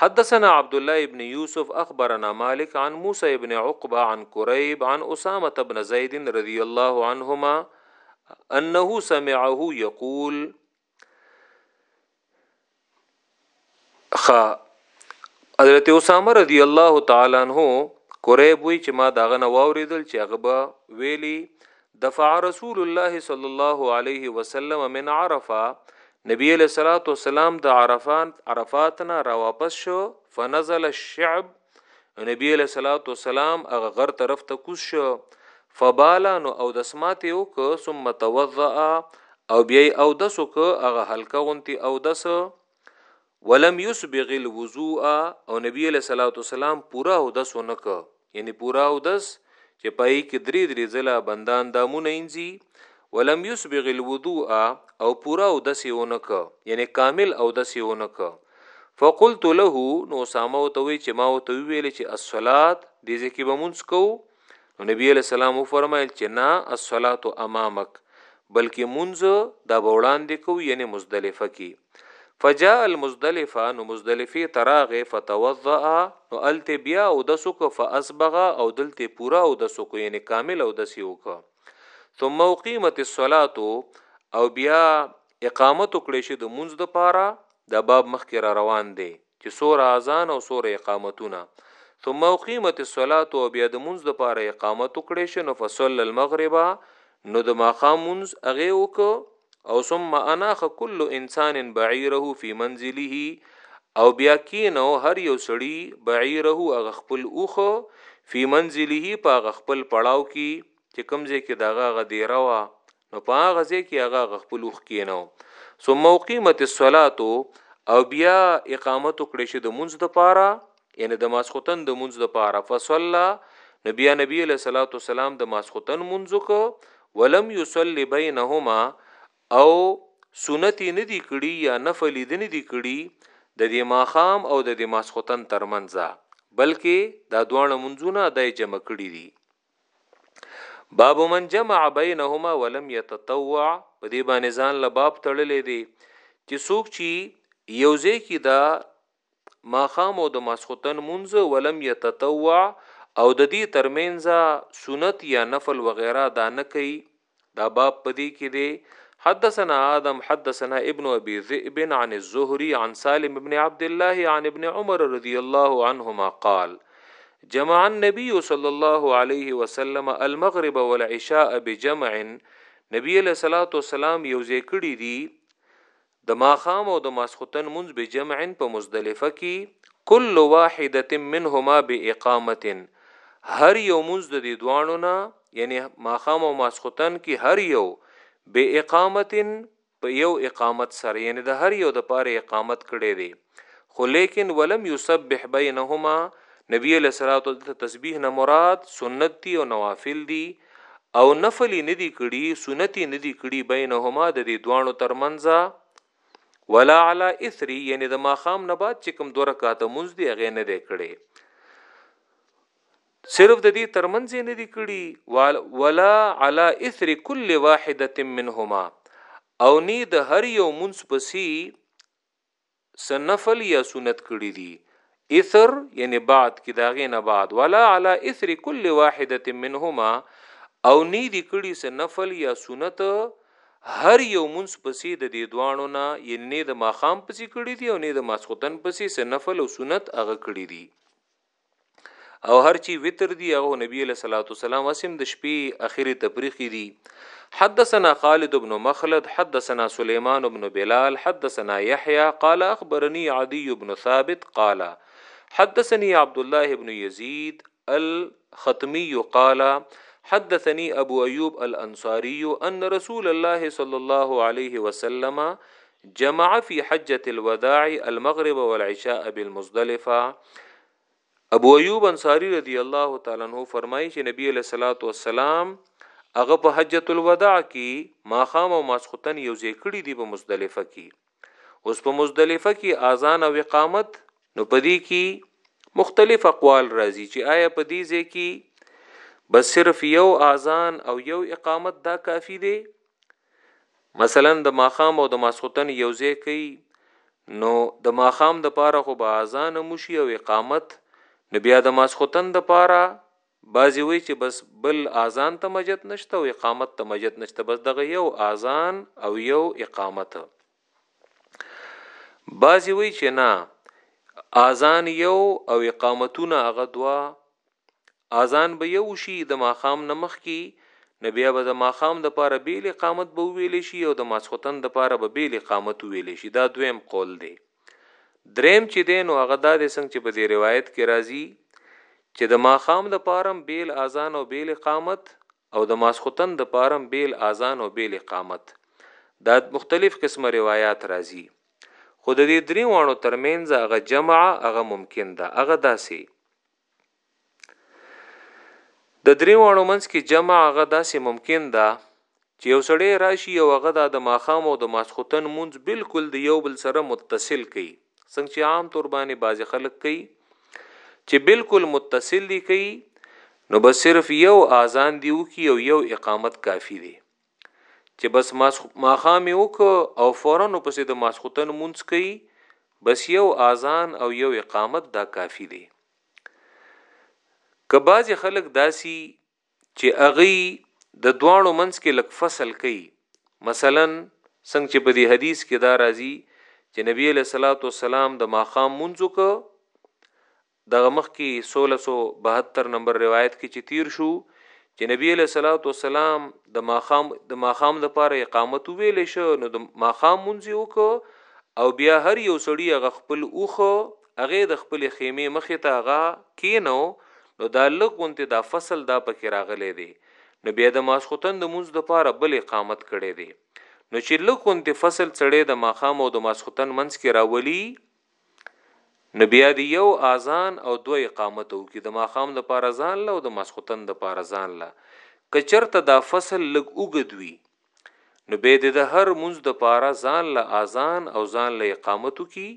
حدثنا عبد الله ابن يوسف اخبرنا مالك عن موسى ابن عقبه عن كريب عن اسامه ابن زيد رضي الله عنهما انه سمعه يقول خ حضرت اسامه رضی الله تعالی عنہ کریب وی چې ما داغه نه واوریدل چې هغه به ویلی دفع رسول الله صلی الله علیه وسلم من عرفه نبی علیہ الصلوۃ والسلام د عرفات عرفاتنا را واپس شو فنزل الشعب نبی علیہ الصلوۃ والسلام هغه غر طرف ته کوز شو فبالا نو او دسمات یو ک ثم توضا او بیا او دسو ک هغه حلقه غونتی او دسو ولم يسبغ الوضوء او نبی علیہ الصلوۃ والسلام پورا او دس ونک یعنی پورا او دس چې پای کې درې درې ځله بندان دامونه انځي ولم يسبغ الوضوء او پورا او دس ونک یعنی کامل او دس ونک فقلت له نو سامو توي چې ما او توي ویل چې الصلات دې ځکه به مونږ کوو نو نبی علیہ السلام فرمایل چې نه الصلاه امامک بلکې مونږ دا وړاندې کو یعنی مزدلفه کې فجاء المزدلفه نو مزدلفه تراغه فتوضا نو الته بیا او د سوک فاسبغ او دلته پورا او د سوک یعنی کامل او د سیوک ثم اقیمت الصلاه او بیا اقامت کړي شي د مونږ د پاره د باب مخکې را روان دی چې سور اذان او سور اقامتونه ثم اقیمت الصلاه او بیا د منځ د پاره اقامت وکړي شنو فصل المغرب نو د ماقام منځ هغه وک او ثم اناخ کل انسان بعیره فی منزله او بیا کینو هر یو سړی بعیره هغه خپل اوخه فی منزله په هغه خپل پړاو کې چې کوم ځای کې دغه هغه دیره وه نو په هغه ځای کې هغه هغه خپل اوښ کینو ثم اقیمت الصلاه او بیا اقامت وکړي شي د منځ د پاره یعنی د ماسختن د منځ د پاره فصلا نو بیا نبی له صلوات والسلام د ماسختن منځ کو ولم یصلی بینهما او سنت نه دی کړی یا نفل دی نه دی کړی د دې ماخام او د دې ماسختن ترمنځ بلکې دا دوه منځونه د جمع کړی دي باب من جمع بینهما ولم يتطوع په دې باندې ځان له باب تړلې دي چې څوک چې یوځې کې دا ماخام او د ماسختن منځ ولم يتطوع او د دې ترمنځ سنت یا نفل وغیرہ دا نه کوي دا باب پدی کې دی حدثنا آدم حدثنا ابن ابي ذئب عن الزهري عن سالم بن عبد الله عن ابن عمر رضي الله عنهما قال جمع النبي صلى الله عليه وسلم المغرب والعشاء بجمع نبی علیہ الصلوۃ والسلام یو ذکړی دی د ماښام او د ماسخوتن مونځ بجمع په مزدلفه کی کل واحدة منهما باقامة هر یو مونځ د دې دواړو نه یعنی ماښام او ماسخوتن کی هر یو باقامة په یو اقامت سره یعنی د هر یو د پاره اقامت کړی دی. خو لیکن ولم یسبح بینهما نبی علیہ الصلوۃ والسلام تسبیح نه مراد سنت دی او نوافل دی او نفل نه دی کړي سنت نه دی کړي بینهما د دې دوانو ترمنځ ولا علی اثر یعنی د ماخام نه بعد چې کوم دوه رکعات مونږ دی هغه نه دی کړي صرف د دې ترمنځ نه دی کړي ولا علی اثر کل واحده منهما او نی د هر یو مونږ پسی څه نفل یا سنت کړي دي اثر یعنی بعد کې داغې نه بعد ولا علی اثر کل واحده منهما او نی دی کړي څه نفل یا سنت هر یو منس پسې د دې دوانو نه یعنی نه د ماخام پسې کړي دي او نه د ماسختن پسې څه نفل او سنت هغه کړي دي او هر چی وتر دی هغه نبی علیہ الصلوۃ والسلام اسم د شپې اخیری تفریق دی حدثنا خالد بن مخلد حدثنا سليمان بن بلال حدثنا يحيى قال اخبرني عدي بن ثابت قال حدثني عبد الله بن يزيد الختمي قال حدثني ابو ايوب الانصاري ان رسول الله صلى الله عليه وسلم جمع فی حجة الوداع المغرب والعشاء بالمزدلفه ابو ایوب انصاری رضی الله تعالی عنہ فرمایي چې نبی علیہ الصلوۃ والسلام هغه په حجۃ الوداع کې ماخام او ماسختن یو ځای کړی دی په مزدلفه کې اوس په مزدلفه کې اذان او اقامت نو پدې کې مختلف اقوال راځي چې آیا په دې ځای کې بس صرف یو اذان او یو اقامت دا کافی دی مثلا د ماښام او د ماسخوتن یو ځای کوي نو د ماښام د پاره خو به اذان موشي او اقامت نو بیا د ماسخوتن د پاره بازی وی چې بس بل اذان ته مجد نشته او اقامت ته مجد نشته بس دغه یو اذان او یو اقامت بعضی وی چې نه اذان یو او اقامتونه هغه دوا اذان به یو شي د ماخام نمخ کی نو بیا به د ماخام د پاره بیل اقامت به ویل شي او د ماسختن د پاره به بیل اقامت ویل شي دا دویم قول دی دریم چې دین او هغه د څنګه چې په دې روایت کې راځي چې د ماخام د پارم بیل اذان او بیل اقامت او د ماسخوتن د پارم بېل آذان او بېل اقامت دا مختلف قسمه روایات راځي خو د دې درې واڼو ترمېنځ هغه جمع هغه ممکن ده هغه داسې د درې واڼو منځ کې جمع هغه داسې ممکن ده چې یو سړی راشي او هغه دا د ماښام او د ماسخوتن مونځ بالکل د یو بل سره متصل کړي څنګه چې عام طور باندې بعضی خلک کوي چې بالکل متصل دي کوي نو بس صرف یو اذان دیو کی او یو اقامت کافی دی چې بس ماخام یو کو او فورا نو پسې د ماسختن مونږ کوي بس یو اذان او یو اقامت دا کافی دی کباز خلک داسی چي هغوی د دواړو منځ کي لږ فصل کوي مثلاً څنګه چي په دې حديث کي دا راځي چي نبي عليه الصلاة والسلام د ماښام لمونځ وکړ دغه مخکي سوله سوه بهتر نمبر روايت کي چي تير شو چي نبي عليه الصلاة والسلام د ماښام د ماښام د پاره اقامت ويل شو نو د ماښام لمونځ وکړ او بیا هر یو سړی هغه خپل اوخه هغه د خپلې خیمې مخې ته هغه کینو نو دا لږ غونتې دا فصل دا پکې راغلی دی نو بیا د ماسخوتن د مونځ دپاره بل اقامت کړی دی نو چې لږ غونتې فصل سړی د ماښام او د ماسخوتن منځ کې راولی نو بیا دی یو آزان او دو اقامت او کی د ماښام د پاره ځان له او د ماسخوتن د پاره ځان له کچرته دا فصل لږ اوګدوی نو به د هر منځ د پاره ځان له اذان او ځان له اقامتو کی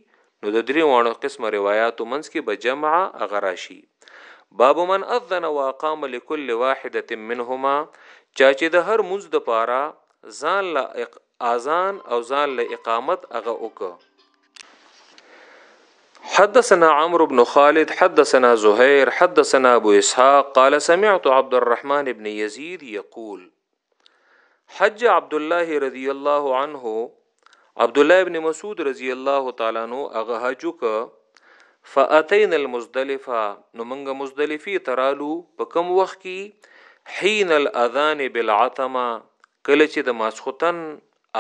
نو د درې وانو قسمه روایتو منځ کې به جمع اغراشي باب من اذن واقام لكل واحده منهما چا چې د هر منځ د پاره ځان له اذان او ځان له اقامت اغه وک حدثنا عمرو بن خالد حدثنا زهير حدثنا ابو اسحاق قال سمعت عبد الرحمن بن يزيد يقول حج عبد الله رضی الله عنه عبد الله ابن مسعود رضی الله تعالی عنہ هغه حج وک فاتین المزدلفه نو موږ مزدلفی ترالو په کم وخت کې حين الاذان بالعتمه کله چې د ماسختن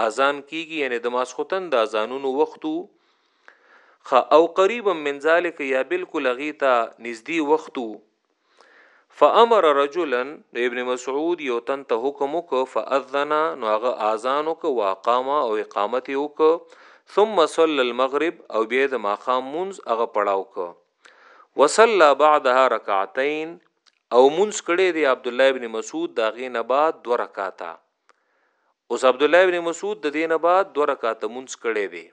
اذان کیږي یعنی د ماسختن د اذانونو وختو خ او قریبا من ذلک یا بالکل غیتا نږدې وختو فامر رجلا د ابن مسعود یو تن ته حکم وک فاذن نو هغه اذان وک واقام او اقامت وک ثم صلى المغرب او بیا د ماقام منز هغه پړاو ک وصلى بعدها رکعتين او منز کړي دی عبد الله ابن مسعود دا غي نه بعد دو رکعاته اوس عبد الله ابن مسعود د دینه بعد دو رکعاته منز کړي دی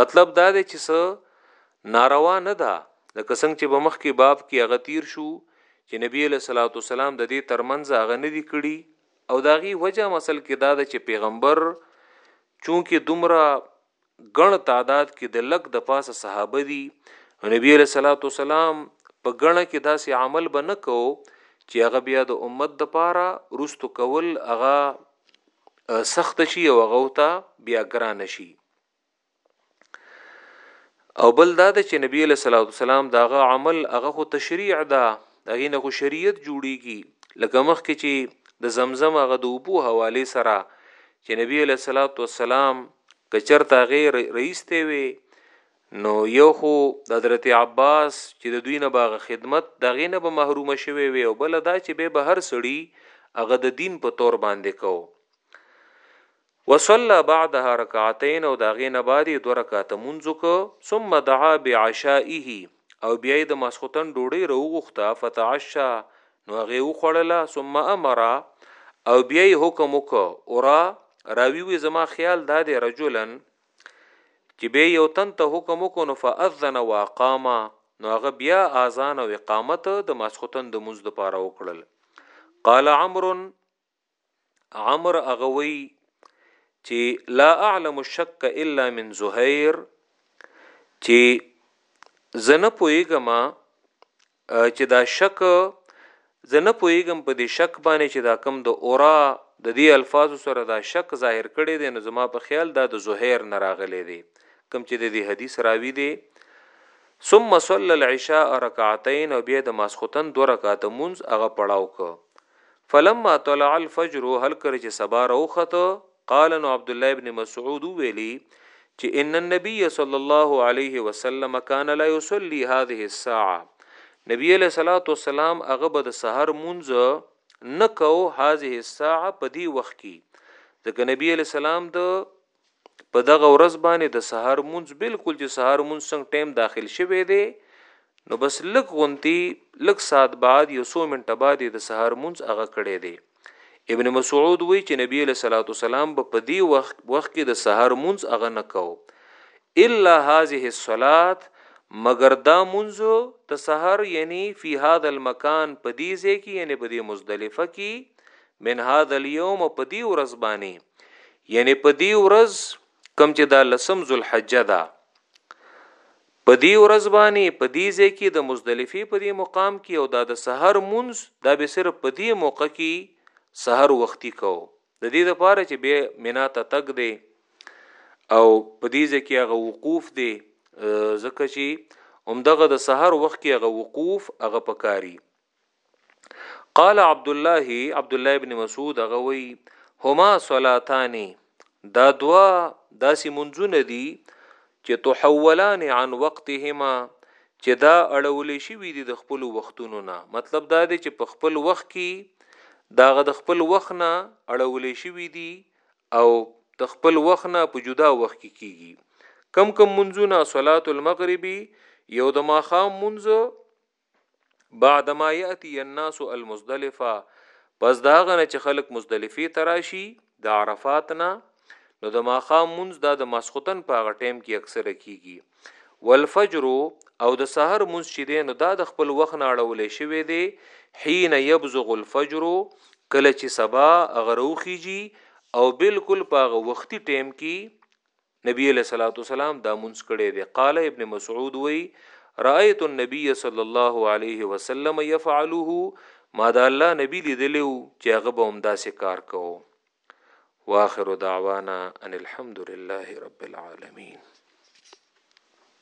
مطلب دا دی چې څه ناروا نه ده لکه څنګه چې په مخکې باب کې هغه تیر شو چې نبی له صلوات والسلام د دې ترمنځ هغه نه دی کړی او داغي وجه مسل کې دا ده چې پیغمبر چونکه دومره ګڼ تعداد کې د لک د پاسه صحابه دي نبی له صلوات والسلام په ګڼه کې داسې عمل به نه کو چې هغه بیا د امت د پاره رستو کول هغه سخت شي او هغه ته بیا ګران شي او بل دا د چې نبی له صلوات والسلام داغه عمل هغه خو تشریع ده هغه نه خو شریعت جوړیږي لکه مخ کې چې د زمزم هغه د اوبو حواله سره چې نبی له صلوات والسلام کچرته غیر رئیس ته وي نو یو خو د حضرت عباس چې د دوی نه باغ خدمت دغه نه به محروم شوي وي او بل دا چې به هر سړی هغه د دین په تور باندې کو وصلی بعدها رکعتین او د هغې نه بعد یې دوه رکعته لمونځ وکړ، ثم دعا بعشائه او بیا یې د ماسخوتن ډوډۍ راوغوښته، فتعشی نو هغې وخوړله، ثم امر او بیا یې حکم وکړ، ارا، راوي وایي زما خیال دا دی، رجلا، چې بیا یې یو تن ته حکم وکړ نو فاذن واقام نو هغه بیا آذان او اقامت د ماسخوتن د لمونځ لپاره وکړل، قال عمرو، عمر اغوي چې لا اعلم الشک الا من زهير چې زنه پويګم چې دا شک زنه پويګم په دې شک باندې چې دا کم د اورا د دې الفاظ سره دا شک ظاهر کړي دي نو زما په خیال دا د زهير نه راغلي دي کم چې د دې حدیث راوي دي ثم صلى العشاء ركعتين او بیا د ماسختن دو رکعات منز هغه پړاو ک فلما طلع الفجر هل کله چې سبا راوخته قال نو عبد الله ابن مسعود ویلی چې ان النبي صلی الله علیه وسلم کان لا یصلی هذه الساعه نبی علیہ الصلوۃ والسلام هغه به د سحر مونږ نکو هذه الساعه په دی وخت کې ځکه نبی علیہ السلام د په دغه ورځ باندې د سحر مونږ بالکل چې سحر مونږ څنګه ټیم داخل شوه دی نو بس لک غونتی لک سات بعد یو سو منټه بعد د سحر مونږ هغه کړی دی ابن مسعود وی چې نبی له صلوات والسلام په دی وخت وخت کې د سحر مونږ هغه نکاو الا هذه الصلاه مگر دا مونږ د سحر یعنی فی هذا المکان په دی ځای کې یعنی په دی مزدلفه کې من هذا اليوم په دی ورځ باندې یعنی په دی ورځ کم چې دا لسم ذوالحجه ده په دی ورځ باندې په دی ځای کې د مزدلفه په دی مقام کې او دا د سحر منز دا به صرف په دی موقع کې سحر وختي کو د دې لپاره چې به مینا ته تګ دی او په دی ځای کې هغه وقوف دی زکه چې همدغه د سحر وخت کې هغه وقوف هغه پکاري قال عبد الله عبد الله ابن مسعود غوي هما صلاتان دا دوا داسې منځونه دي چې تحولان عن وقتهما چې دا اړول شي وي د خپل وختونو نه مطلب دا دی چې په خپل وخت کې دا غد خپل وخت نه اړول شي وي دي او د خپل وخت نه په جدا وخت کې کیږي کم کم منځونه صلات المغربي یو د ماخام منځ بعد ما یاتی الناس المزدلفه پس دا غنه چې خلک مزدلفه تراشي د عرفات نه نو د ماخام منز دا د ماسختن په هغه ټیم کې اکثر کیږي والفجر او د سحر منز چې دی نو دا د خپل وخت نه اړولې شوی دی حين يبزغ الفجر کله چې سبا غروخیږي او بالکل په هغه وختي ټیم کې نبی علیہ الصلوۃ والسلام دا مونږ کړي دي قال ابن مسعود وی رأيت النبي صلی الله علیه وسلم يفعله ما دا الله نبی لیدلو چې هغه به هم داسې کار کوو واخر دعوانا ان الحمد لله رب العالمين